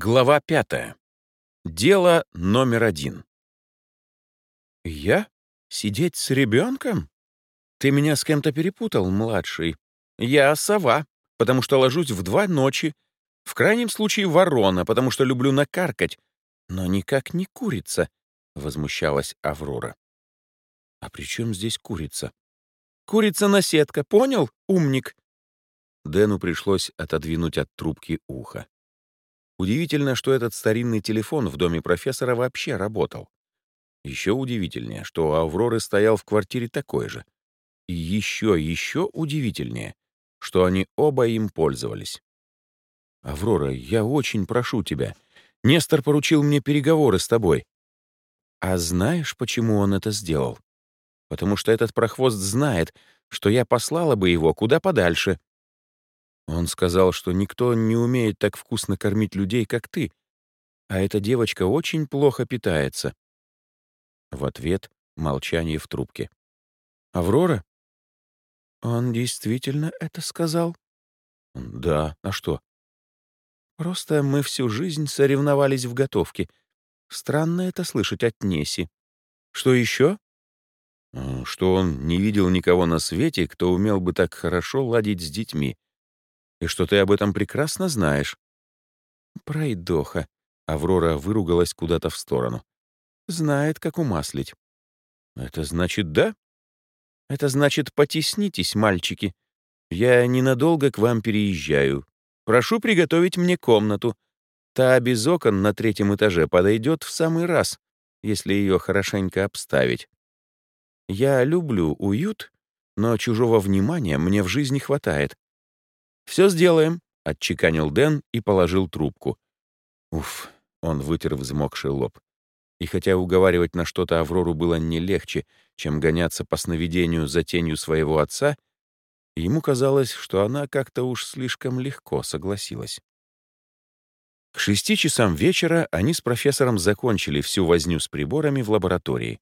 Глава пятая. Дело номер один. «Я? Сидеть с ребенком? Ты меня с кем-то перепутал, младший. Я сова, потому что ложусь в два ночи. В крайнем случае ворона, потому что люблю накаркать. Но никак не курица», — возмущалась Аврора. «А при чем здесь курица?» «Курица-наседка, понял, умник?» Дэну пришлось отодвинуть от трубки ухо. Удивительно, что этот старинный телефон в доме профессора вообще работал. Еще удивительнее, что у Авроры стоял в квартире такой же. И еще, еще удивительнее, что они оба им пользовались. «Аврора, я очень прошу тебя. Нестор поручил мне переговоры с тобой». «А знаешь, почему он это сделал? Потому что этот прохвост знает, что я послала бы его куда подальше, он сказал, что никто не умеет так вкусно кормить людей, как ты, а эта девочка очень плохо питается. В ответ — молчание в трубке. «Аврора?» «Он действительно это сказал?» «Да, а что?» «Просто мы всю жизнь соревновались в готовке. Странно это слышать от Неси. Что еще?» «Что он не видел никого на свете, кто умел бы так хорошо ладить с детьми и что ты об этом прекрасно знаешь». «Пройдоха», — Аврора выругалась куда-то в сторону. «Знает, как умаслить». «Это значит да?» «Это значит потеснитесь, мальчики. Я ненадолго к вам переезжаю. Прошу приготовить мне комнату. Та без окон на третьем этаже подойдет в самый раз, если ее хорошенько обставить. Я люблю уют, но чужого внимания мне в жизни хватает. «Все сделаем», — отчеканил Дэн и положил трубку. Уф, он вытер взмокший лоб. И хотя уговаривать на что-то Аврору было не легче, чем гоняться по сновидению за тенью своего отца, ему казалось, что она как-то уж слишком легко согласилась. К шести часам вечера они с профессором закончили всю возню с приборами в лаборатории,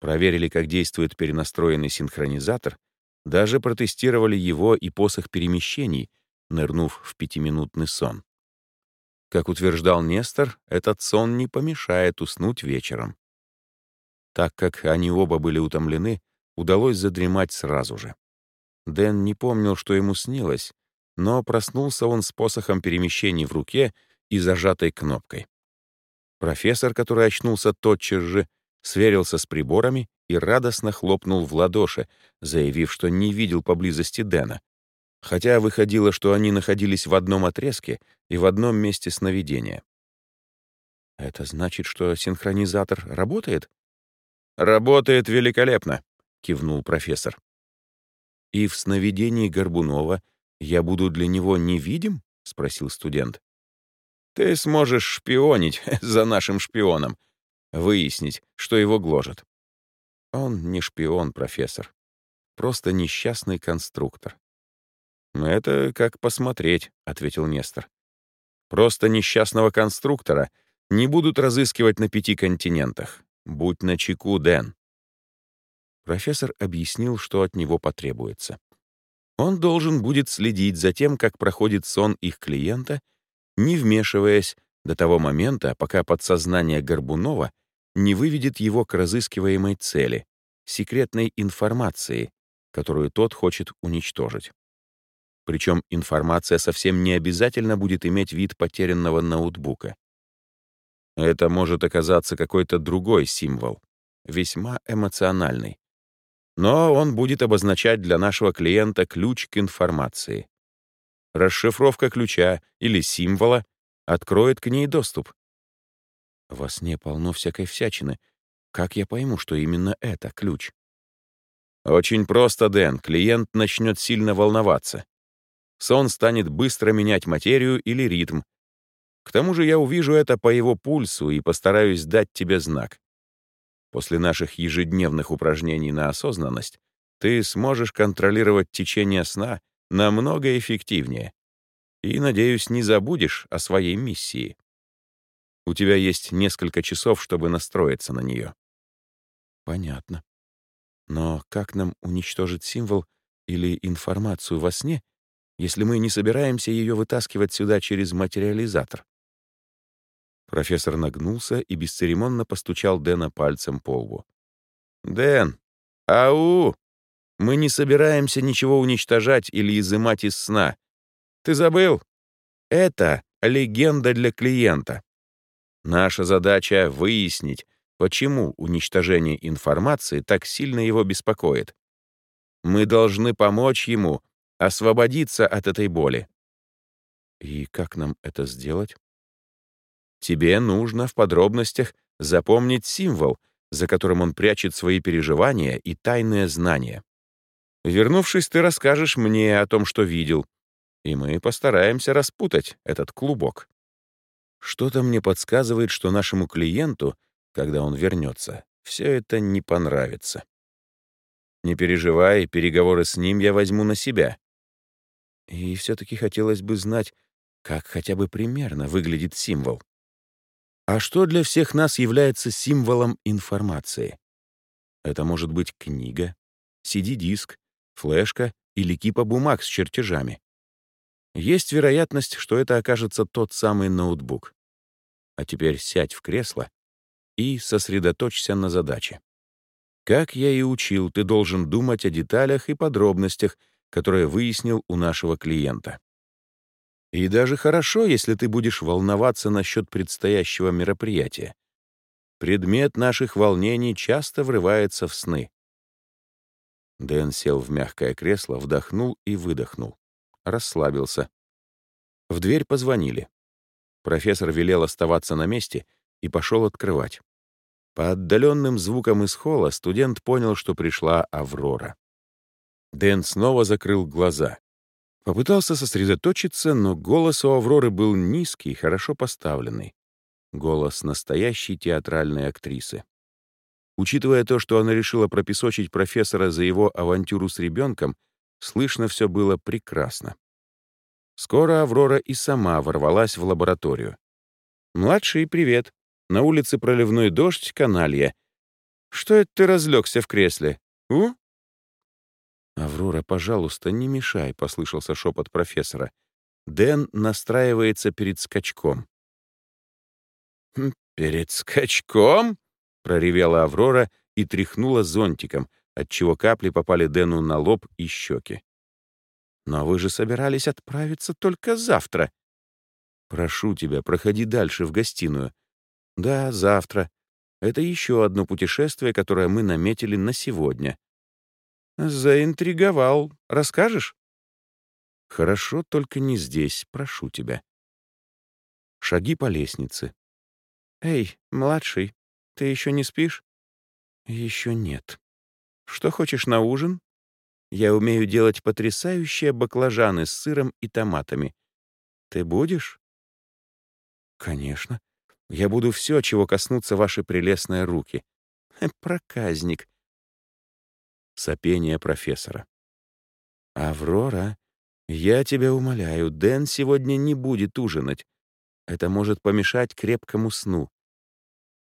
проверили, как действует перенастроенный синхронизатор — даже протестировали его и посох перемещений, нырнув в пятиминутный сон. Как утверждал Нестор, этот сон не помешает уснуть вечером. Так как они оба были утомлены, удалось задремать сразу же. Дэн не помнил, что ему снилось, но проснулся он с посохом перемещений в руке и зажатой кнопкой. Профессор, который очнулся тотчас же, сверился с приборами и радостно хлопнул в ладоши, заявив, что не видел поблизости Дэна. Хотя выходило, что они находились в одном отрезке и в одном месте сновидения. «Это значит, что синхронизатор работает?» «Работает великолепно», — кивнул профессор. «И в сновидении Горбунова я буду для него невидим?» — спросил студент. «Ты сможешь шпионить за нашим шпионом, выяснить, что его гложет. Он не шпион, профессор. Просто несчастный конструктор. «Это как посмотреть», — ответил Нестор. «Просто несчастного конструктора не будут разыскивать на пяти континентах. Будь начеку, Дэн». Профессор объяснил, что от него потребуется. Он должен будет следить за тем, как проходит сон их клиента, не вмешиваясь до того момента, пока подсознание Горбунова — не выведет его к разыскиваемой цели, секретной информации, которую тот хочет уничтожить. Причем информация совсем не обязательно будет иметь вид потерянного ноутбука. Это может оказаться какой-то другой символ, весьма эмоциональный. Но он будет обозначать для нашего клиента ключ к информации. Расшифровка ключа или символа откроет к ней доступ. Во сне полно всякой всячины. Как я пойму, что именно это ключ? Очень просто, Дэн. Клиент начнет сильно волноваться. Сон станет быстро менять материю или ритм. К тому же я увижу это по его пульсу и постараюсь дать тебе знак. После наших ежедневных упражнений на осознанность ты сможешь контролировать течение сна намного эффективнее. И, надеюсь, не забудешь о своей миссии. У тебя есть несколько часов, чтобы настроиться на нее. Понятно. Но как нам уничтожить символ или информацию во сне, если мы не собираемся ее вытаскивать сюда через материализатор? Профессор нагнулся и бесцеремонно постучал Дэна пальцем по лбу. «Дэн! Ау! Мы не собираемся ничего уничтожать или изымать из сна. Ты забыл? Это легенда для клиента. Наша задача — выяснить, почему уничтожение информации так сильно его беспокоит. Мы должны помочь ему освободиться от этой боли. И как нам это сделать? Тебе нужно в подробностях запомнить символ, за которым он прячет свои переживания и тайные знания. Вернувшись, ты расскажешь мне о том, что видел, и мы постараемся распутать этот клубок. Что-то мне подсказывает, что нашему клиенту, когда он вернется, все это не понравится. Не переживай, переговоры с ним я возьму на себя. И все-таки хотелось бы знать, как хотя бы примерно выглядит символ. А что для всех нас является символом информации? Это может быть книга, CD-диск, флешка или кипа бумаг с чертежами. Есть вероятность, что это окажется тот самый ноутбук. А теперь сядь в кресло и сосредоточься на задаче. Как я и учил, ты должен думать о деталях и подробностях, которые выяснил у нашего клиента. И даже хорошо, если ты будешь волноваться насчет предстоящего мероприятия. Предмет наших волнений часто врывается в сны. Дэн сел в мягкое кресло, вдохнул и выдохнул. Расслабился. В дверь позвонили. Профессор велел оставаться на месте и пошел открывать. По отдаленным звукам из холла студент понял, что пришла Аврора. Дэн снова закрыл глаза. Попытался сосредоточиться, но голос у Авроры был низкий, хорошо поставленный. Голос настоящей театральной актрисы. Учитывая то, что она решила пропесочить профессора за его авантюру с ребенком, слышно все было прекрасно. Скоро Аврора и сама ворвалась в лабораторию. «Младший, привет. На улице проливной дождь, каналья. Что это ты разлегся в кресле? У?» «Аврора, пожалуйста, не мешай», — послышался шепот профессора. Дэн настраивается перед скачком. «Хм, «Перед скачком?» проревела Аврора и тряхнула зонтиком, отчего капли попали Дэну на лоб и щеки. «Но вы же собирались отправиться только завтра». «Прошу тебя, проходи дальше, в гостиную». «Да, завтра. Это еще одно путешествие, которое мы наметили на сегодня». «Заинтриговал. Расскажешь?» «Хорошо, только не здесь, прошу тебя». Шаги по лестнице. «Эй, младший, ты еще не спишь? Еще нет. Что хочешь на ужин? Я умею делать потрясающие баклажаны с сыром и томатами. Ты будешь? Конечно. Я буду все, чего коснутся ваши прелестные руки. Проказник. Сопение профессора. «Аврора, я тебя умоляю, Дэн сегодня не будет ужинать. Это может помешать крепкому сну.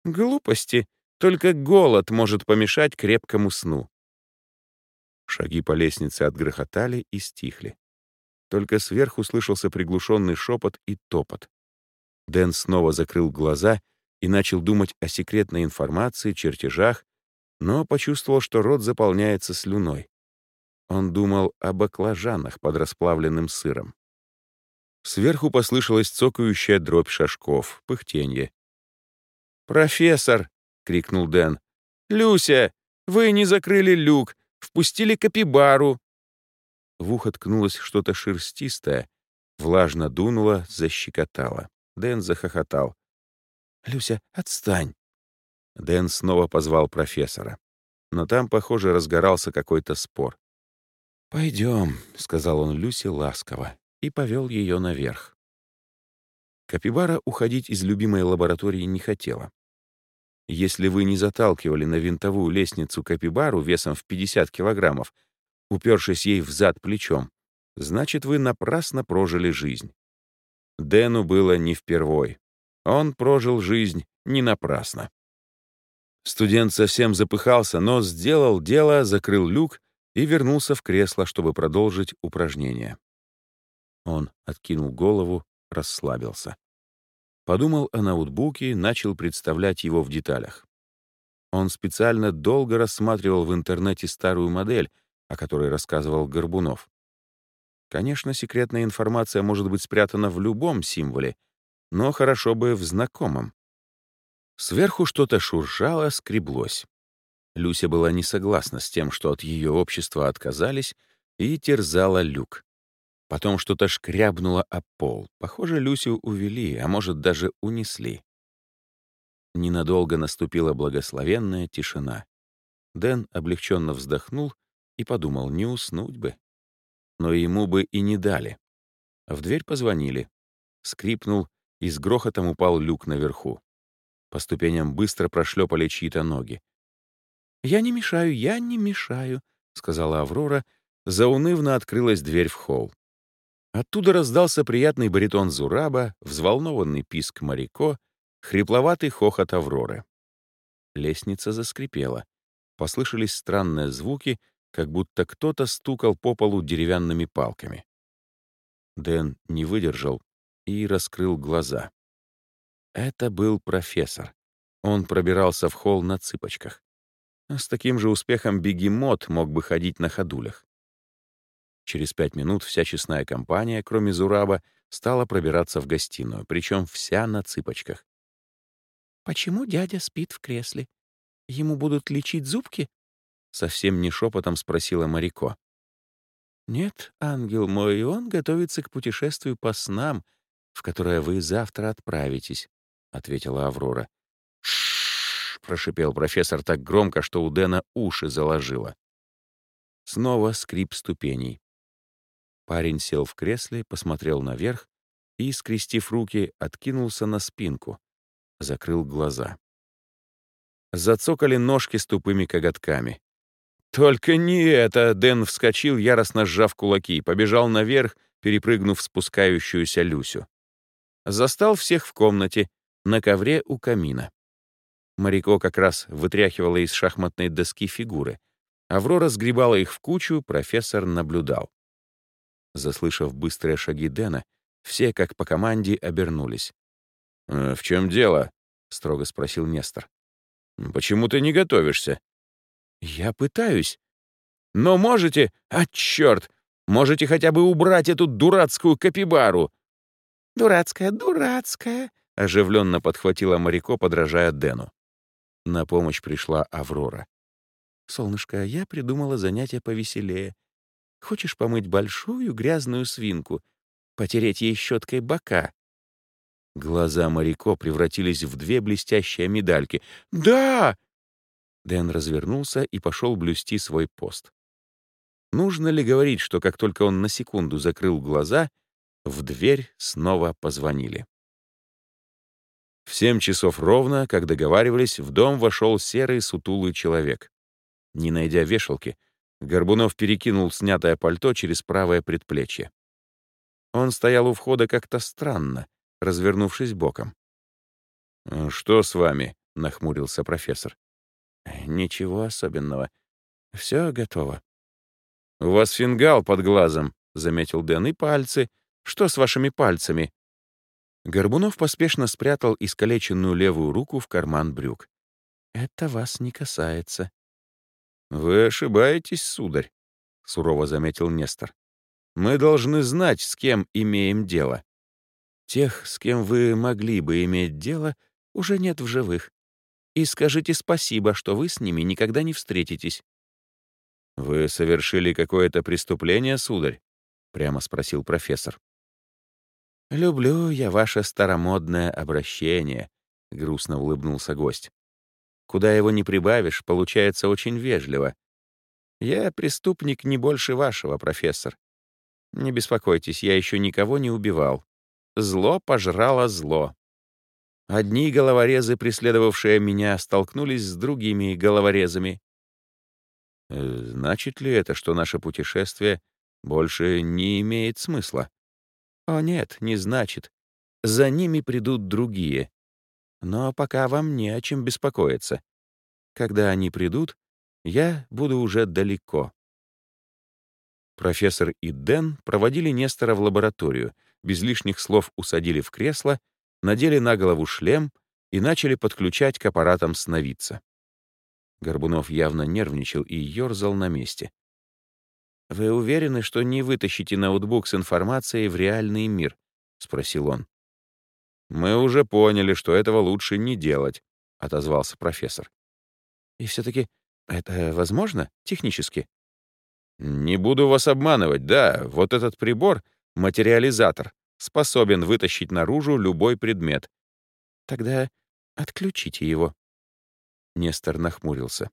Глупости. Только голод может помешать крепкому сну. Шаги по лестнице отгрохотали и стихли. Только сверху слышался приглушенный шепот и топот. Дэн снова закрыл глаза и начал думать о секретной информации, чертежах, но почувствовал, что рот заполняется слюной. Он думал о баклажанах под расплавленным сыром. Сверху послышалась цокающая дробь шажков, пыхтенье. «Профессор!» — крикнул Дэн. «Люся, вы не закрыли люк, впустили капибару!» В ухо ткнулось что-то шерстистое, влажно дунуло, защекотало. Дэн захохотал. «Люся, отстань!» Дэн снова позвал профессора. Но там, похоже, разгорался какой-то спор. «Пойдем», — сказал он Люсе ласково и повел ее наверх. Капибара уходить из любимой лаборатории не хотела. Если вы не заталкивали на винтовую лестницу капибару весом в 50 килограммов, упершись ей в зад плечом, значит, вы напрасно прожили жизнь. Дэну было не впервой. Он прожил жизнь не напрасно. Студент совсем запыхался, но сделал дело, закрыл люк и вернулся в кресло, чтобы продолжить упражнение. Он откинул голову, расслабился. Подумал о ноутбуке, начал представлять его в деталях. Он специально долго рассматривал в интернете старую модель, о которой рассказывал Горбунов. Конечно, секретная информация может быть спрятана в любом символе, но хорошо бы в знакомом. Сверху что-то шуршало, скреблось. Люся была не согласна с тем, что от ее общества отказались, и терзала люк. Потом что-то шкрябнуло о пол. Похоже, Люсю увели, а может, даже унесли. Ненадолго наступила благословенная тишина. Дэн облегченно вздохнул и подумал, не уснуть бы. Но ему бы и не дали. В дверь позвонили. Скрипнул, и с грохотом упал люк наверху. По ступеням быстро прошлепали чьи-то ноги. «Я не мешаю, я не мешаю», — сказала Аврора. Заунывно открылась дверь в холл. Оттуда раздался приятный баритон Зураба, взволнованный писк Марико, хрипловатый хохот Авроры. Лестница заскрипела. Послышались странные звуки, как будто кто-то стукал по полу деревянными палками. Дэн не выдержал и раскрыл глаза. Это был профессор. Он пробирался в холл на цыпочках. С таким же успехом бегемот мог бы ходить на ходулях. Через пять минут вся честная компания, кроме Зураба, стала пробираться в гостиную, причем вся на цыпочках. «Почему дядя спит в кресле? Ему будут лечить зубки?» Совсем не шепотом спросила Марико. «Нет, ангел мой, он готовится к путешествию по снам, в которое вы завтра отправитесь», — ответила Аврора. «Ш-ш-ш!» прошипел профессор так громко, что у Дэна уши заложило. Снова скрип ступеней. Парень сел в кресле, посмотрел наверх и, скрестив руки, откинулся на спинку, закрыл глаза. Зацокали ножки с тупыми коготками. «Только не это!» — Дэн вскочил, яростно сжав кулаки, побежал наверх, перепрыгнув спускающуюся Люсю. Застал всех в комнате, на ковре у камина. Марико как раз вытряхивала из шахматной доски фигуры. Аврора сгребала их в кучу, профессор наблюдал. Заслышав быстрые шаги Дэна, все, как по команде, обернулись. «Э, «В чем дело?» — строго спросил Нестор. «Почему ты не готовишься?» «Я пытаюсь. Но можете... А, черт! Можете хотя бы убрать эту дурацкую капибару!» «Дурацкая, дурацкая!» — оживленно подхватила Марико, подражая Дэну. На помощь пришла Аврора. «Солнышко, я придумала занятие повеселее. Хочешь помыть большую грязную свинку? Потереть ей щеткой бока?» Глаза Марико превратились в две блестящие медальки. «Да!» Дэн развернулся и пошел блюсти свой пост. Нужно ли говорить, что как только он на секунду закрыл глаза, в дверь снова позвонили. В семь часов ровно, как договаривались, в дом вошел серый сутулый человек. Не найдя вешалки, Горбунов перекинул снятое пальто через правое предплечье. Он стоял у входа как-то странно, развернувшись боком. «Э, «Что с вами?» — нахмурился профессор. «Ничего особенного. Все готово». «У вас фингал под глазом», — заметил Дэн, — «и пальцы. Что с вашими пальцами?» Горбунов поспешно спрятал искалеченную левую руку в карман брюк. «Это вас не касается», «Вы ошибаетесь, сударь», — сурово заметил Нестор. «Мы должны знать, с кем имеем дело. Тех, с кем вы могли бы иметь дело, уже нет в живых. И скажите спасибо, что вы с ними никогда не встретитесь». «Вы совершили какое-то преступление, сударь?» — прямо спросил профессор. «Люблю я ваше старомодное обращение», — грустно улыбнулся гость. Куда его не прибавишь, получается очень вежливо. Я преступник не больше вашего, профессор. Не беспокойтесь, я еще никого не убивал. Зло пожрало зло. Одни головорезы, преследовавшие меня, столкнулись с другими головорезами. Э, значит ли это, что наше путешествие больше не имеет смысла? О нет, не значит. За ними придут другие. Но пока вам не о чем беспокоиться. Когда они придут, я буду уже далеко. Профессор и Дэн проводили Нестора в лабораторию, без лишних слов усадили в кресло надели на голову шлем и начали подключать к аппаратам сновидца. Горбунов явно нервничал и ерзал на месте. «Вы уверены, что не вытащите ноутбук с информацией в реальный мир?» — спросил он. «Мы уже поняли, что этого лучше не делать», — отозвался профессор. «И все-таки это возможно технически?» «Не буду вас обманывать, да, вот этот прибор, материализатор, способен вытащить наружу любой предмет. Тогда отключите его». Нестор нахмурился.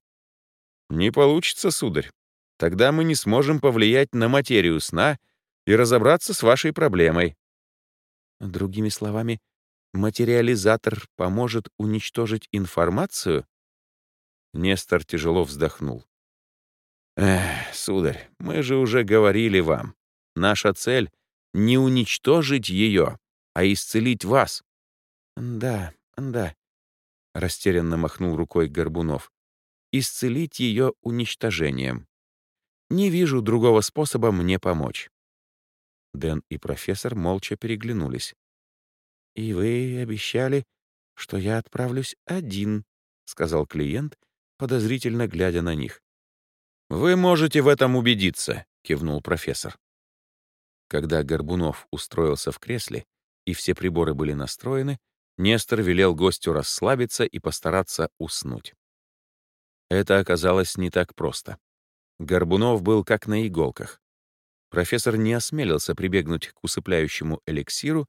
«Не получится, сударь. Тогда мы не сможем повлиять на материю сна и разобраться с вашей проблемой». Другими словами, материализатор поможет уничтожить информацию? Нестор тяжело вздохнул. Эх, сударь, мы же уже говорили вам. Наша цель — не уничтожить ее, а исцелить вас. Да, да, — растерянно махнул рукой Горбунов. Исцелить ее уничтожением. Не вижу другого способа мне помочь. Дэн и профессор молча переглянулись. «И вы обещали, что я отправлюсь один», — сказал клиент, подозрительно глядя на них. «Вы можете в этом убедиться», — кивнул профессор. Когда Горбунов устроился в кресле и все приборы были настроены, Нестор велел гостю расслабиться и постараться уснуть. Это оказалось не так просто. Горбунов был как на иголках. Профессор не осмелился прибегнуть к усыпляющему эликсиру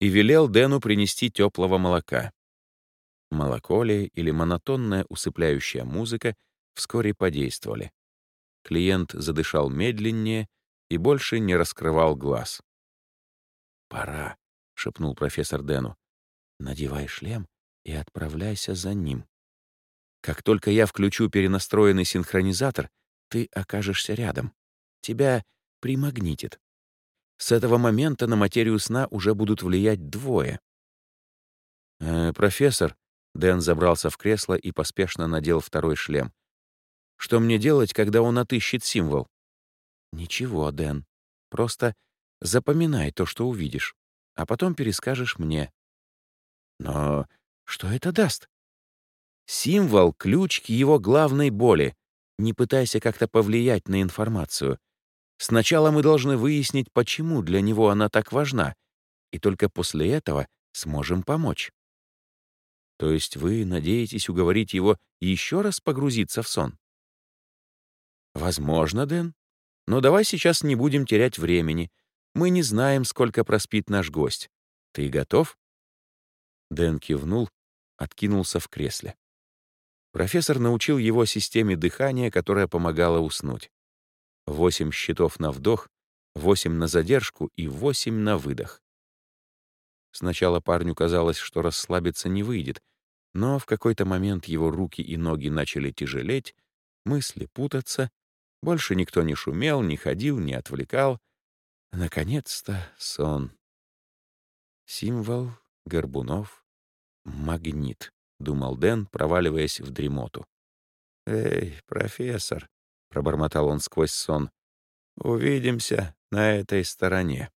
и велел Дэну принести теплого молока. Молоко ли или монотонная усыпляющая музыка вскоре подействовали. Клиент задышал медленнее и больше не раскрывал глаз. «Пора», — шепнул профессор Дэну. «Надевай шлем и отправляйся за ним. Как только я включу перенастроенный синхронизатор, ты окажешься рядом. Тебя примагнитит. С этого момента на материю сна уже будут влиять двое. «Э, «Профессор», — Дэн забрался в кресло и поспешно надел второй шлем. Что мне делать, когда он отыщет символ? Ничего, Дэн. Просто запоминай то, что увидишь, а потом перескажешь мне. Но что это даст? Символ — ключ к его главной боли. Не пытайся как-то повлиять на информацию. Сначала мы должны выяснить, почему для него она так важна, и только после этого сможем помочь. То есть вы надеетесь уговорить его еще раз погрузиться в сон? Возможно, Дэн. Но давай сейчас не будем терять времени. Мы не знаем, сколько проспит наш гость. Ты готов? Дэн кивнул, откинулся в кресле. Профессор научил его системе дыхания, которая помогала уснуть. Восемь счетов на вдох, восемь на задержку и восемь на выдох. Сначала парню казалось, что расслабиться не выйдет, но в какой-то момент его руки и ноги начали тяжелеть, мысли путаться, больше никто не шумел, не ходил, не отвлекал. Наконец-то сон. Символ, Горбунов, магнит, — думал Дэн, проваливаясь в дремоту. «Эй, профессор», — пробормотал он сквозь сон, — «увидимся на этой стороне».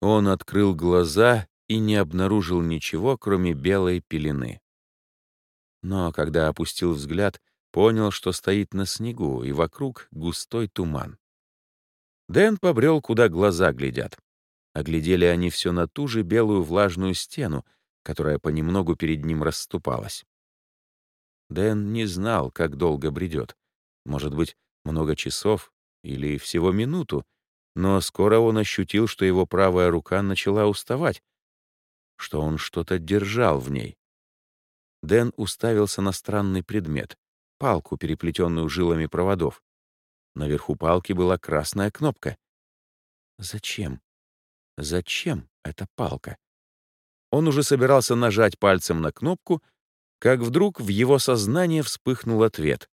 Он открыл глаза и не обнаружил ничего, кроме белой пелены. Но когда опустил взгляд, Понял, что стоит на снегу, и вокруг густой туман. Дэн побрел, куда глаза глядят. Оглядели они все на ту же белую влажную стену, которая понемногу перед ним расступалась. Дэн не знал, как долго бредет. Может быть, много часов или всего минуту, но скоро он ощутил, что его правая рука начала уставать, что он что-то держал в ней. Дэн уставился на странный предмет палку, переплетенную жилами проводов. Наверху палки была красная кнопка. Зачем? Зачем эта палка? Он уже собирался нажать пальцем на кнопку, как вдруг в его сознание вспыхнул ответ.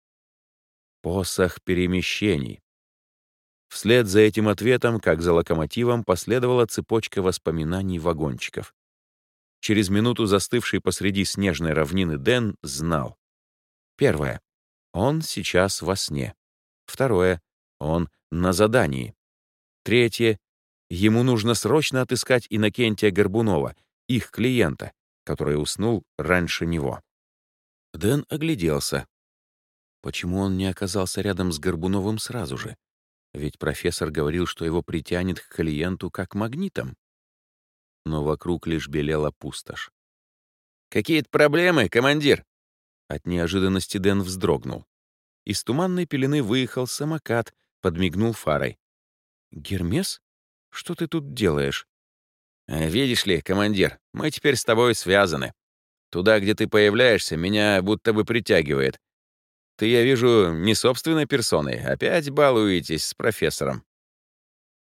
Посох перемещений. Вслед за этим ответом, как за локомотивом, последовала цепочка воспоминаний вагончиков. Через минуту застывший посреди снежной равнины Дэн знал. Первое. Он сейчас во сне. Второе. Он на задании. Третье. Ему нужно срочно отыскать Иннокентия Горбунова их клиента, который уснул раньше него. Дэн огляделся. Почему он не оказался рядом с Горбуновым сразу же? Ведь профессор говорил, что его притянет к клиенту как магнитом. Но вокруг лишь белела пустошь. «Какие-то проблемы, командир?» От неожиданности Дэн вздрогнул. Из туманной пелены выехал самокат, подмигнул фарой. «Гермес? Что ты тут делаешь?» «Э, «Видишь ли, командир, мы теперь с тобой связаны. Туда, где ты появляешься, меня будто бы притягивает. Ты, я вижу, не собственной персоной, опять балуетесь с профессором».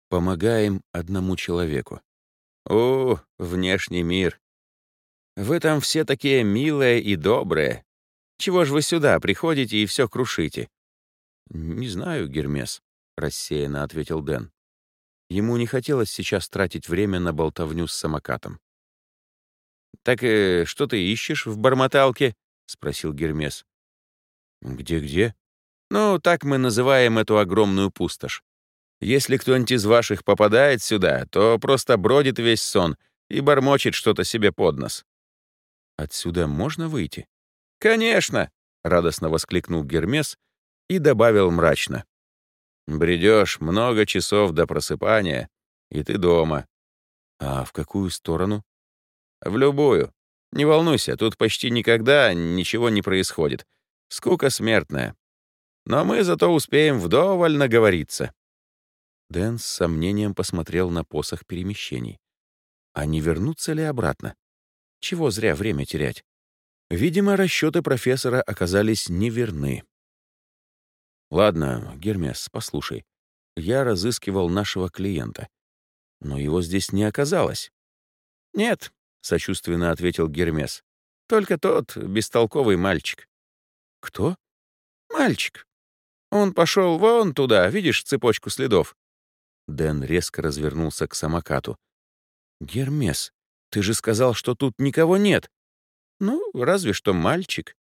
«Помогаем одному человеку». «О, внешний мир. Вы там все такие милые и добрые. Чего ж вы сюда приходите и все крушите?» «Не знаю, Гермес», — рассеянно ответил Дэн. Ему не хотелось сейчас тратить время на болтовню с самокатом. «Так э, что ты ищешь в бормоталке?» — спросил Гермес. «Где-где?» «Ну, так мы называем эту огромную пустошь. Если кто-нибудь из ваших попадает сюда, то просто бродит весь сон и бормочет что-то себе под нос». «Отсюда можно выйти?» «Конечно!» — радостно воскликнул Гермес и добавил мрачно. Бредешь много часов до просыпания, и ты дома. А в какую сторону? В любую. Не волнуйся, тут почти никогда ничего не происходит. Скука смертная. Но мы зато успеем вдоволь наговориться. Дэн с сомнением посмотрел на посох перемещений. А не вернуться ли обратно? Чего зря время терять? Видимо, расчеты профессора оказались неверны. «Ладно, Гермес, послушай. Я разыскивал нашего клиента. Но его здесь не оказалось». «Нет», — сочувственно ответил Гермес. «Только тот бестолковый мальчик». «Кто?» «Мальчик. Он пошел вон туда, видишь цепочку следов?» Дэн резко развернулся к самокату. «Гермес, ты же сказал, что тут никого нет». «Ну, разве что мальчик».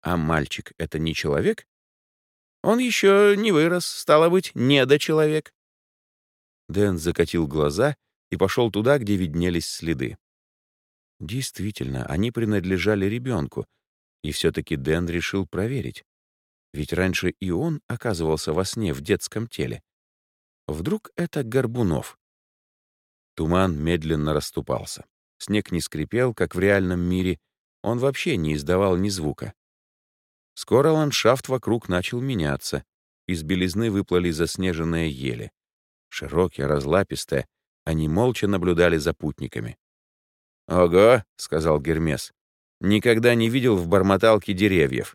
«А мальчик — это не человек?» Он еще не вырос, стало быть, недочеловек. Дэн закатил глаза и пошел туда, где виднелись следы. Действительно, они принадлежали ребенку, и все-таки Дэн решил проверить. Ведь раньше и он оказывался во сне в детском теле. Вдруг это Горбунов? Туман медленно расступался. Снег не скрипел, как в реальном мире, он вообще не издавал ни звука. Скоро ландшафт вокруг начал меняться. Из белизны выплыли заснеженные ели. Широкие, разлапистые, они молча наблюдали за путниками. «Ого», — сказал Гермес, — «никогда не видел в бормоталке деревьев».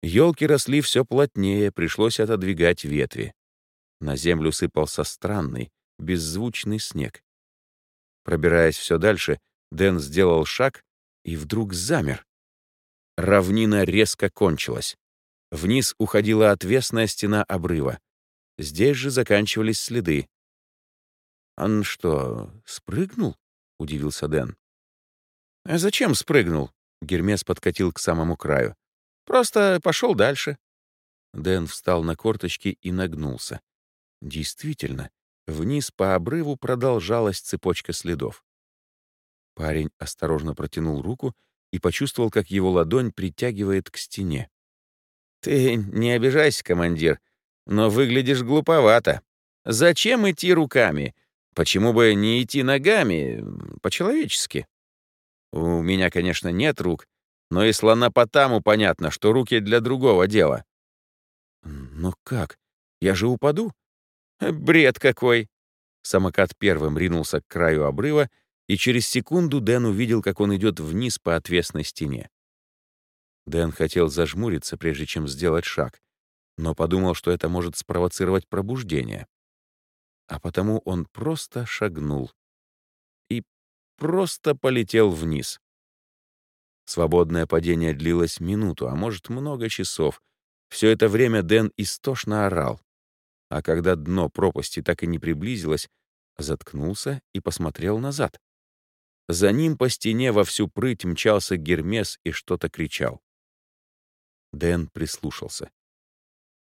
Елки росли все плотнее, пришлось отодвигать ветви. На землю сыпался странный, беззвучный снег. Пробираясь все дальше, Дэн сделал шаг и вдруг замер. Равнина резко кончилась. Вниз уходила отвесная стена обрыва. Здесь же заканчивались следы. «Он что, спрыгнул?» — удивился Дэн. «А зачем спрыгнул?» — Гермес подкатил к самому краю. «Просто пошел дальше». Дэн встал на корточки и нагнулся. Действительно, вниз по обрыву продолжалась цепочка следов. Парень осторожно протянул руку и почувствовал, как его ладонь притягивает к стене. «Ты не обижайся, командир, но выглядишь глуповато. Зачем идти руками? Почему бы не идти ногами, по-человечески? У меня, конечно, нет рук, но и слона потому понятно, что руки для другого дела». «Но как? Я же упаду?» «Бред какой!» Самокат первым ринулся к краю обрыва и через секунду Дэн увидел, как он идет вниз по отвесной стене. Дэн хотел зажмуриться, прежде чем сделать шаг, но подумал, что это может спровоцировать пробуждение. А потому он просто шагнул и просто полетел вниз. Свободное падение длилось минуту, а может, много часов. Все это время Дэн истошно орал. А когда дно пропасти так и не приблизилось, заткнулся и посмотрел назад. За ним по стене во всю прыть мчался Гермес и что-то кричал. Дэн прислушался.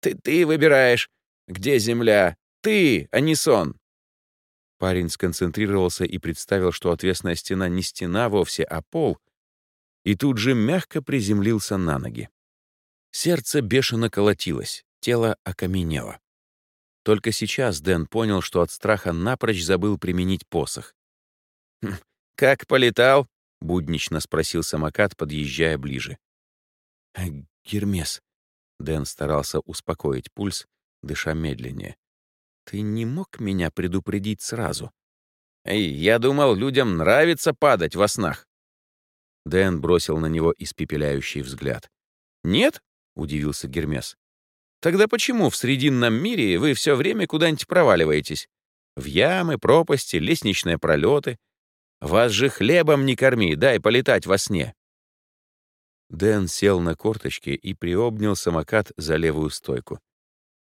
«Ты, ты выбираешь, где земля. Ты, а не сон». Парень сконцентрировался и представил, что отвесная стена не стена вовсе, а пол, и тут же мягко приземлился на ноги. Сердце бешено колотилось, тело окаменело. Только сейчас Дэн понял, что от страха напрочь забыл применить посох. «Хм, «Как полетал?» — буднично спросил самокат, подъезжая ближе. «Э, «Гермес», — Дэн старался успокоить пульс, дыша медленнее. «Ты не мог меня предупредить сразу?» «Эй, я думал, людям нравится падать во снах». Дэн бросил на него испепеляющий взгляд. «Нет?» — удивился Гермес. Тогда почему в Срединном мире вы все время куда-нибудь проваливаетесь? В ямы, пропасти, лестничные пролеты. Вас же хлебом не корми, дай полетать во сне. Дэн сел на корточки и приобнял самокат за левую стойку.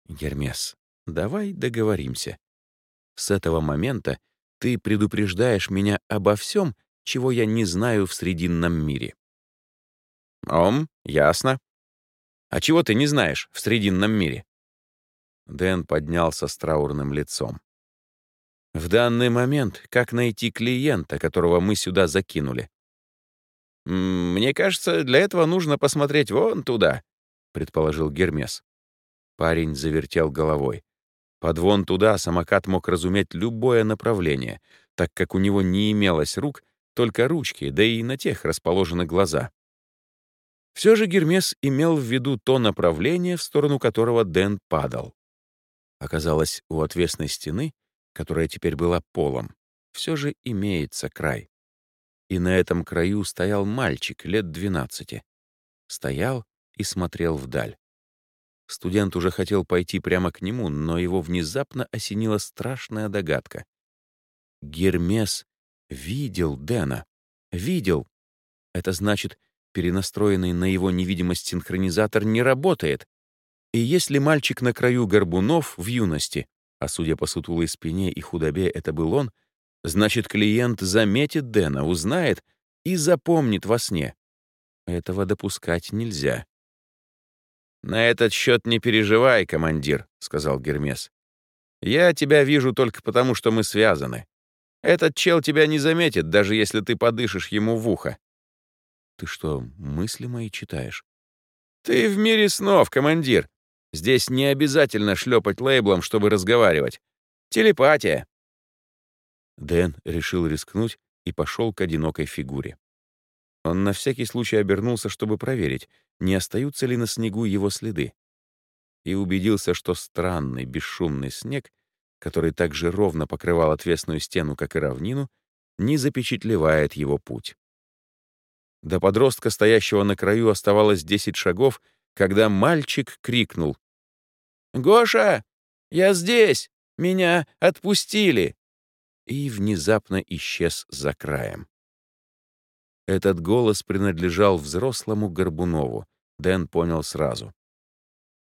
«Гермес, давай договоримся. С этого момента ты предупреждаешь меня обо всем, чего я не знаю в Срединном мире». «Ом, ясно», а чего ты не знаешь в Срединном мире?» Дэн поднялся с траурным лицом. «В данный момент, как найти клиента, которого мы сюда закинули?» «Мне кажется, для этого нужно посмотреть вон туда», — предположил Гермес. Парень завертел головой. Под вон туда самокат мог разуметь любое направление, так как у него не имелось рук, только ручки, да и на тех расположены глаза. Все же Гермес имел в виду то направление, в сторону которого Дэн падал. Оказалось, у отвесной стены, которая теперь была полом, все же имеется край. И на этом краю стоял мальчик лет двенадцати. Стоял и смотрел вдаль. Студент уже хотел пойти прямо к нему, но его внезапно осенила страшная догадка. Гермес видел Дэна. Видел. Это значит, перенастроенный на его невидимость синхронизатор не работает. И если мальчик на краю горбунов в юности, а судя по сутулой спине и худобе это был он, значит, клиент заметит Дэна, узнает и запомнит во сне. Этого допускать нельзя. «На этот счет не переживай, командир», — сказал Гермес. «Я тебя вижу только потому, что мы связаны. Этот чел тебя не заметит, даже если ты подышишь ему в ухо. Ты что, мысли мои читаешь? Ты в мире снов, командир. Здесь не обязательно шлепать лейблом, чтобы разговаривать. Телепатия. Дэн решил рискнуть и пошел к одинокой фигуре. Он на всякий случай обернулся, чтобы проверить, не остаются ли на снегу его следы. И убедился, что странный, бесшумный снег, который так же ровно покрывал отвесную стену, как и равнину, не запечатлевает его путь. До подростка, стоящего на краю, оставалось десять шагов, когда мальчик крикнул. «Гоша, я здесь! Меня отпустили!» И внезапно исчез за краем. Этот голос принадлежал взрослому Горбунову, Дэн понял сразу.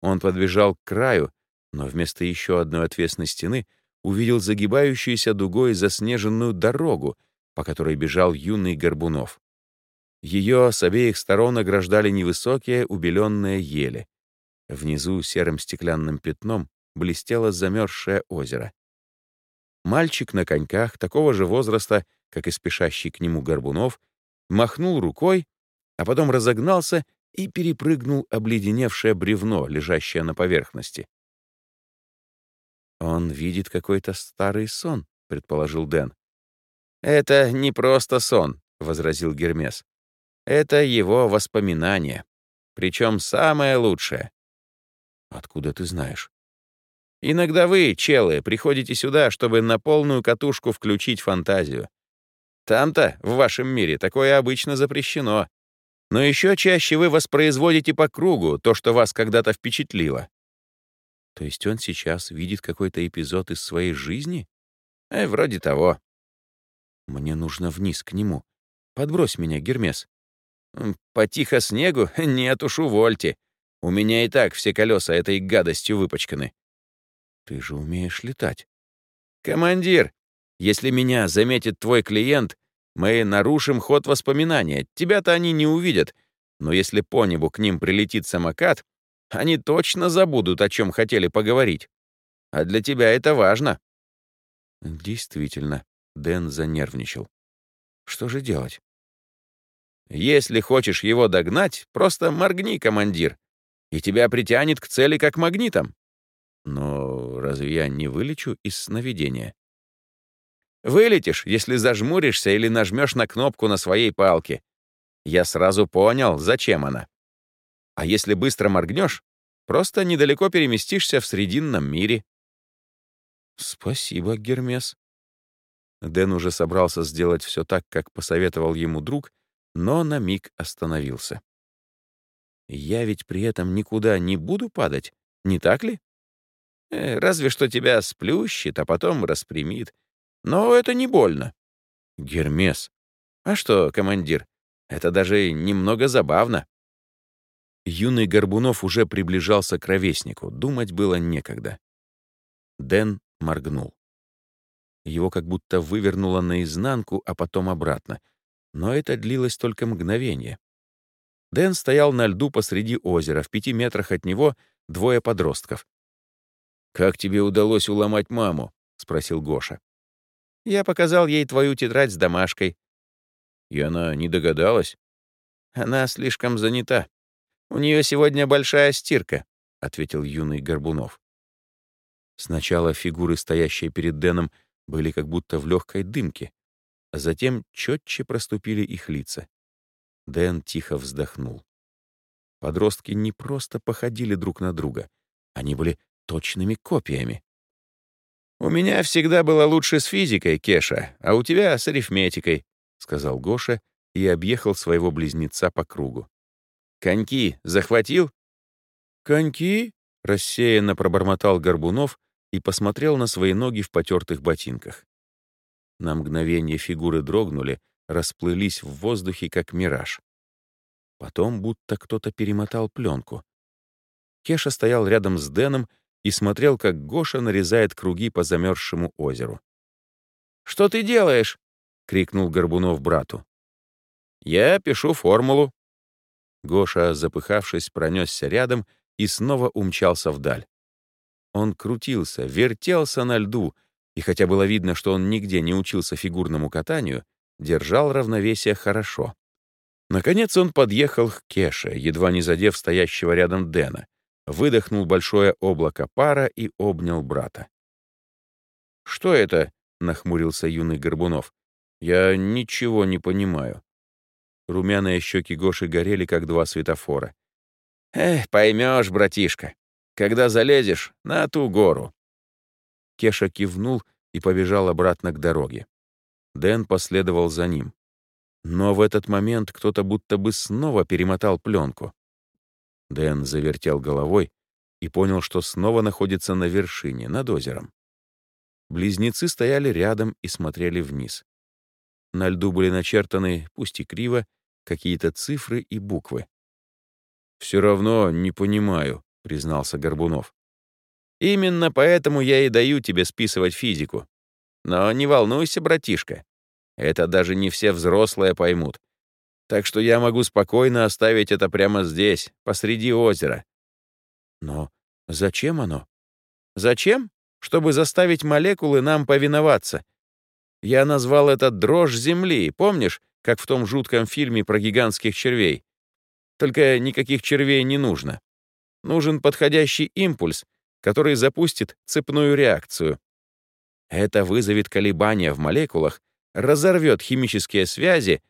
Он подбежал к краю, но вместо еще одной отвесной стены увидел загибающуюся дугой заснеженную дорогу, по которой бежал юный Горбунов. Ее с обеих сторон ограждали невысокие убеленные ели. Внизу серым стеклянным пятном блестело замерзшее озеро. Мальчик на коньках такого же возраста, как и спешащий к нему Горбунов, махнул рукой, а потом разогнался и перепрыгнул обледеневшее бревно, лежащее на поверхности. «Он видит какой-то старый сон», — предположил Дэн. «Это не просто сон», — возразил Гермес. Это его воспоминание. Причем самое лучшее. Откуда ты знаешь? Иногда вы, челы, приходите сюда, чтобы на полную катушку включить фантазию. Там-то, в вашем мире, такое обычно запрещено. Но еще чаще вы воспроизводите по кругу то, что вас когда-то впечатлило. То есть он сейчас видит какой-то эпизод из своей жизни? Э, вроде того. Мне нужно вниз к нему. Подбрось меня, Гермес. По тихо снегу? Нет уж, увольте. У меня и так все колеса этой гадостью выпачканы. Ты же умеешь летать. Командир, если меня заметит твой клиент, мы нарушим ход воспоминания. Тебя-то они не увидят. Но если по небу к ним прилетит самокат, они точно забудут, о чем хотели поговорить. А для тебя это важно. Действительно, Дэн занервничал. Что же делать? Если хочешь его догнать, просто моргни, командир, и тебя притянет к цели как магнитом. Но разве я не вылечу из сновидения? Вылетишь, если зажмуришься или нажмешь на кнопку на своей палке. Я сразу понял, зачем она. А если быстро моргнешь, просто недалеко переместишься в Срединном мире. Спасибо, Гермес. Дэн уже собрался сделать все так, как посоветовал ему друг, но на миг остановился. Я ведь при этом никуда не буду падать, не так ли? Э, разве что тебя сплющит, а потом распрямит. Но это не больно. Гермес. А что, командир, это даже немного забавно. Юный Горбунов уже приближался к ровеснику, думать было некогда. Дэн моргнул. Его как будто вывернуло наизнанку, а потом обратно. Но это длилось только мгновение. Дэн стоял на льду посреди озера, в пяти метрах от него двое подростков. «Как тебе удалось уломать маму?» — спросил Гоша. «Я показал ей твою тетрадь с домашкой». «И она не догадалась?» «Она слишком занята. У нее сегодня большая стирка», — ответил юный Горбунов. Сначала фигуры, стоящие перед Дэном, были как будто в легкой дымке, а затем четче проступили их лица. Дэн тихо вздохнул. Подростки не просто походили друг на друга, они были точными копиями. «У меня всегда было лучше с физикой, Кеша, а у тебя с арифметикой», — сказал Гоша и объехал своего близнеца по кругу. «Коньки захватил?» «Коньки?» — рассеянно пробормотал Горбунов и посмотрел на свои ноги в потертых ботинках. На мгновение фигуры дрогнули, расплылись в воздухе, как мираж. Потом будто кто-то перемотал пленку. Кеша стоял рядом с Дэном и смотрел, как Гоша нарезает круги по замерзшему озеру. «Что ты делаешь?» — крикнул Горбунов брату. «Я пишу формулу». Гоша, запыхавшись, пронесся рядом и снова умчался вдаль. Он крутился, вертелся на льду, и хотя было видно, что он нигде не учился фигурному катанию, держал равновесие хорошо. Наконец он подъехал к Кеше, едва не задев стоящего рядом Дэна, выдохнул большое облако пара и обнял брата. «Что это?» — нахмурился юный Горбунов. «Я ничего не понимаю». Румяные щеки Гоши горели, как два светофора. «Эх, поймешь, братишка. Когда залезешь на ту гору». Кеша кивнул и побежал обратно к дороге. Дэн последовал за ним. Но в этот момент кто-то будто бы снова перемотал пленку. Дэн завертел головой и понял, что снова находится на вершине, над озером. Близнецы стояли рядом и смотрели вниз. На льду были начертаны, пусть и криво, какие-то цифры и буквы. «Все равно не понимаю», — признался Горбунов. «Именно поэтому я и даю тебе списывать физику. Но не волнуйся, братишка. Это даже не все взрослые поймут. Так что я могу спокойно оставить это прямо здесь, посреди озера». «Но зачем оно?» «Зачем? Чтобы заставить молекулы нам повиноваться. Я назвал это «дрожь Земли», помнишь, как в том жутком фильме про гигантских червей? Только никаких червей не нужно. Нужен подходящий импульс, который запустит цепную реакцию. Это вызовет колебания в молекулах, разорвет химические связи,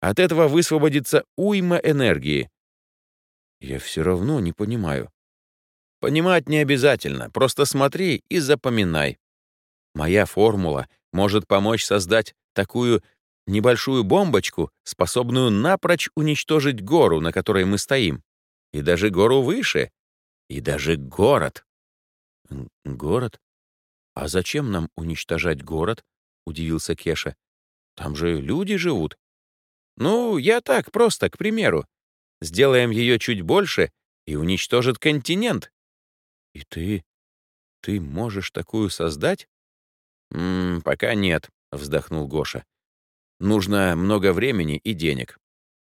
от этого высвободится уйма энергии. Я все равно не понимаю. Понимать не обязательно, просто смотри и запоминай. Моя формула может помочь создать такую небольшую бомбочку, способную напрочь уничтожить гору, на которой мы стоим, и даже гору выше, и даже город. Город? А зачем нам уничтожать город? Удивился Кеша. Там же люди живут. Ну, я так, просто, к примеру. Сделаем ее чуть больше и уничтожит континент. И ты... ты можешь такую создать? «М -м, пока нет», — вздохнул Гоша. «Нужно много времени и денег.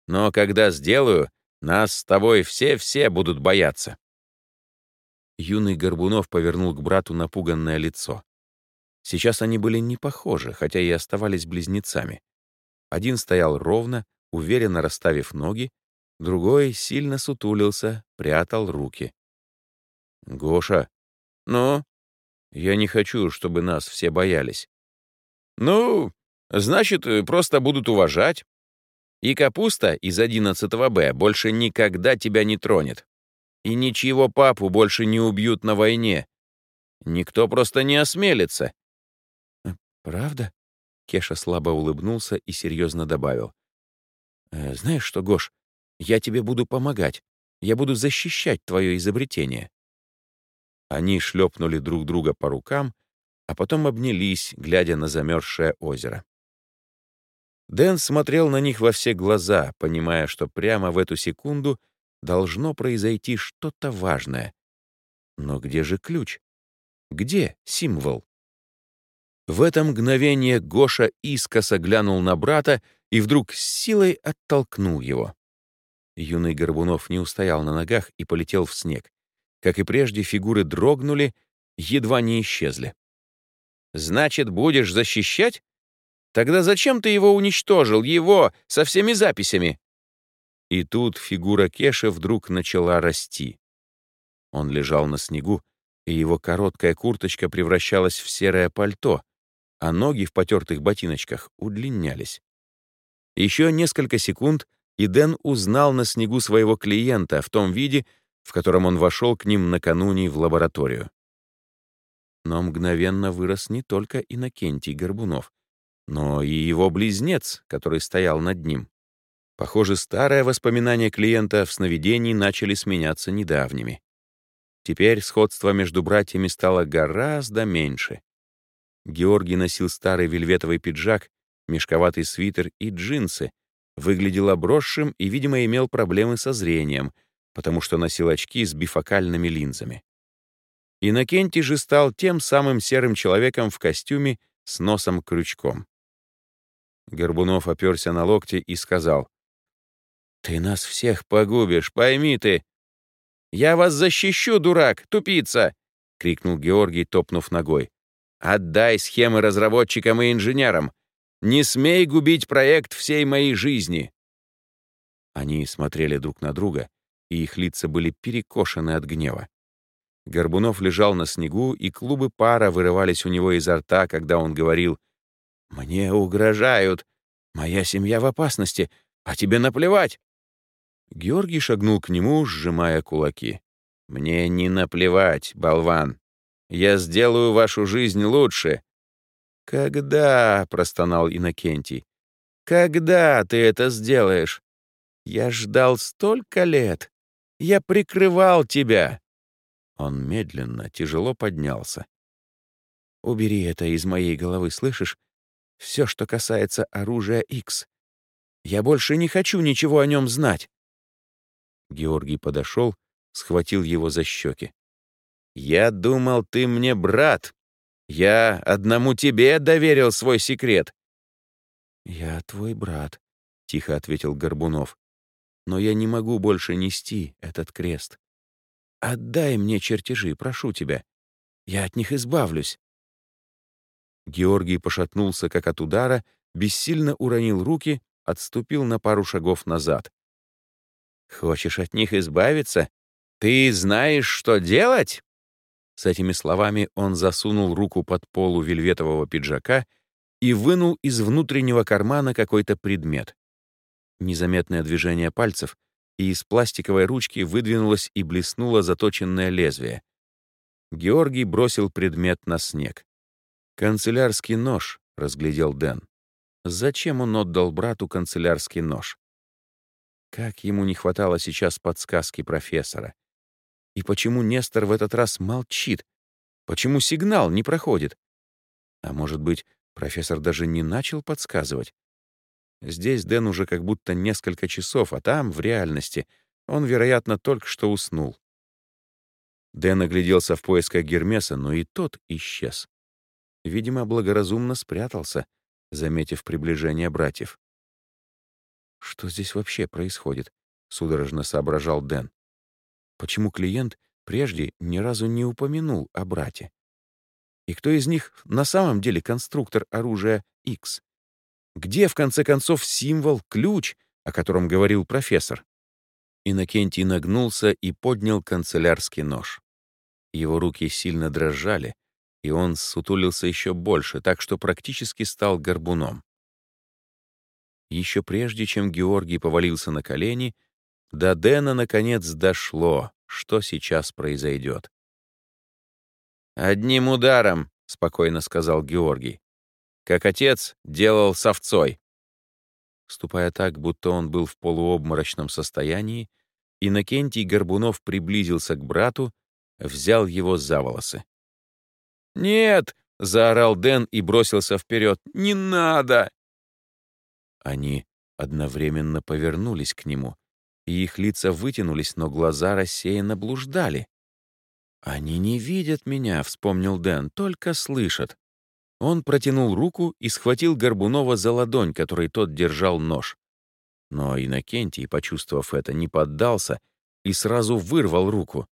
Но когда сделаю, нас с тобой все-все будут бояться». Юный Горбунов повернул к брату напуганное лицо. Сейчас они были не похожи, хотя и оставались близнецами. Один стоял ровно, уверенно расставив ноги, другой сильно сутулился, прятал руки. «Гоша, ну, я не хочу, чтобы нас все боялись». «Ну, значит, просто будут уважать. И капуста из 11 Б больше никогда тебя не тронет. И ничего папу больше не убьют на войне. Никто просто не осмелится. «Э, «Правда?» — Кеша слабо улыбнулся и серьезно добавил. «Э, «Знаешь что, Гош, я тебе буду помогать. Я буду защищать твое изобретение». Они шлепнули друг друга по рукам, а потом обнялись, глядя на замерзшее озеро. Дэн смотрел на них во все глаза, понимая, что прямо в эту секунду должно произойти что-то важное. Но где же ключ? Где символ? В это мгновение Гоша искоса глянул на брата и вдруг с силой оттолкнул его. Юный Горбунов не устоял на ногах и полетел в снег. Как и прежде, фигуры дрогнули, едва не исчезли. «Значит, будешь защищать?» Тогда зачем ты его уничтожил, его, со всеми записями?» И тут фигура Кеши вдруг начала расти. Он лежал на снегу, и его короткая курточка превращалась в серое пальто, а ноги в потертых ботиночках удлинялись. Еще несколько секунд, и Дэн узнал на снегу своего клиента в том виде, в котором он вошел к ним накануне в лабораторию. Но мгновенно вырос не только Иннокентий Горбунов, но и его близнец, который стоял над ним. Похоже, старые воспоминания клиента в сновидении начали сменяться недавними. Теперь сходство между братьями стало гораздо меньше. Георгий носил старый вельветовый пиджак, мешковатый свитер и джинсы, выглядел обросшим и, видимо, имел проблемы со зрением, потому что носил очки с бифокальными линзами. Иннокентий же стал тем самым серым человеком в костюме с носом-крючком. Горбунов оперся на локти и сказал. «Ты нас всех погубишь, пойми ты!» «Я вас защищу, дурак, тупица!» — крикнул Георгий, топнув ногой. «Отдай схемы разработчикам и инженерам! Не смей губить проект всей моей жизни!» Они смотрели друг на друга, и их лица были перекошены от гнева. Горбунов лежал на снегу, и клубы пара вырывались у него изо рта, когда он говорил — «Мне угрожают. Моя семья в опасности, а тебе наплевать». Георгий шагнул к нему, сжимая кулаки. «Мне не наплевать, болван. Я сделаю вашу жизнь лучше». «Когда?» — простонал Иннокентий. «Когда ты это сделаешь? Я ждал столько лет. Я прикрывал тебя». Он медленно, тяжело поднялся. «Убери это из моей головы, слышишь? Все, что касается оружия X. Я больше не хочу ничего о нем знать. Георгий подошел, схватил его за щеки. «Я думал, ты мне брат. Я одному тебе доверил свой секрет». «Я твой брат», — тихо ответил Горбунов. «Но я не могу больше нести этот крест. Отдай мне чертежи, прошу тебя. Я от них избавлюсь». Георгий пошатнулся, как от удара, бессильно уронил руки, отступил на пару шагов назад. «Хочешь от них избавиться? Ты знаешь, что делать?» С этими словами он засунул руку под полу вельветового пиджака и вынул из внутреннего кармана какой-то предмет. Незаметное движение пальцев, и из пластиковой ручки выдвинулось и блеснуло заточенное лезвие. Георгий бросил предмет на снег. «Канцелярский нож», — разглядел Дэн. Зачем он отдал брату канцелярский нож? Как ему не хватало сейчас подсказки профессора. И почему Нестор в этот раз молчит? Почему сигнал не проходит? А может быть, профессор даже не начал подсказывать? Здесь Дэн уже как будто несколько часов, а там, в реальности, он, вероятно, только что уснул. Дэн огляделся в поисках Гермеса, но и тот исчез. Видимо, благоразумно спрятался, заметив приближение братьев. «Что здесь вообще происходит?» — судорожно соображал Дэн. «Почему клиент прежде ни разу не упомянул о брате? И кто из них на самом деле конструктор оружия X? Где, в конце концов, символ, ключ, о котором говорил профессор? Иннокентий нагнулся и поднял канцелярский нож. Его руки сильно дрожали, и он сутулился еще больше, так что практически стал горбуном. Еще прежде, чем Георгий повалился на колени, до Дэна наконец дошло, что сейчас произойдет. «Одним ударом», — спокойно сказал Георгий, «как отец делал с овцой». Ступая так, будто он был в полуобморочном состоянии, Иннокентий Горбунов приблизился к брату, взял его за волосы. «Нет!» — заорал Дэн и бросился вперед. «Не надо!» Они одновременно повернулись к нему, и их лица вытянулись, но глаза рассеянно блуждали. «Они не видят меня», — вспомнил Дэн, — «только слышат». Он протянул руку и схватил Горбунова за ладонь, которой тот держал нож. Но Иннокентий, почувствовав это, не поддался и сразу вырвал руку.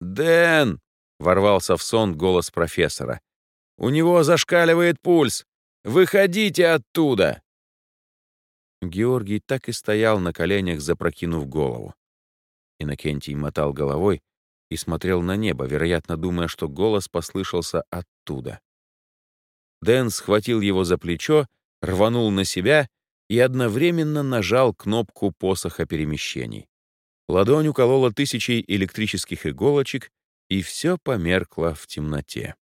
«Дэн!» — ворвался в сон голос профессора. «У него зашкаливает пульс! Выходите оттуда!» Георгий так и стоял на коленях, запрокинув голову. Иннокентий мотал головой и смотрел на небо, вероятно, думая, что голос послышался оттуда. Дэн схватил его за плечо, рванул на себя и одновременно нажал кнопку посоха перемещений. Ладонь уколола тысячей электрических иголочек, и все померкло в темноте.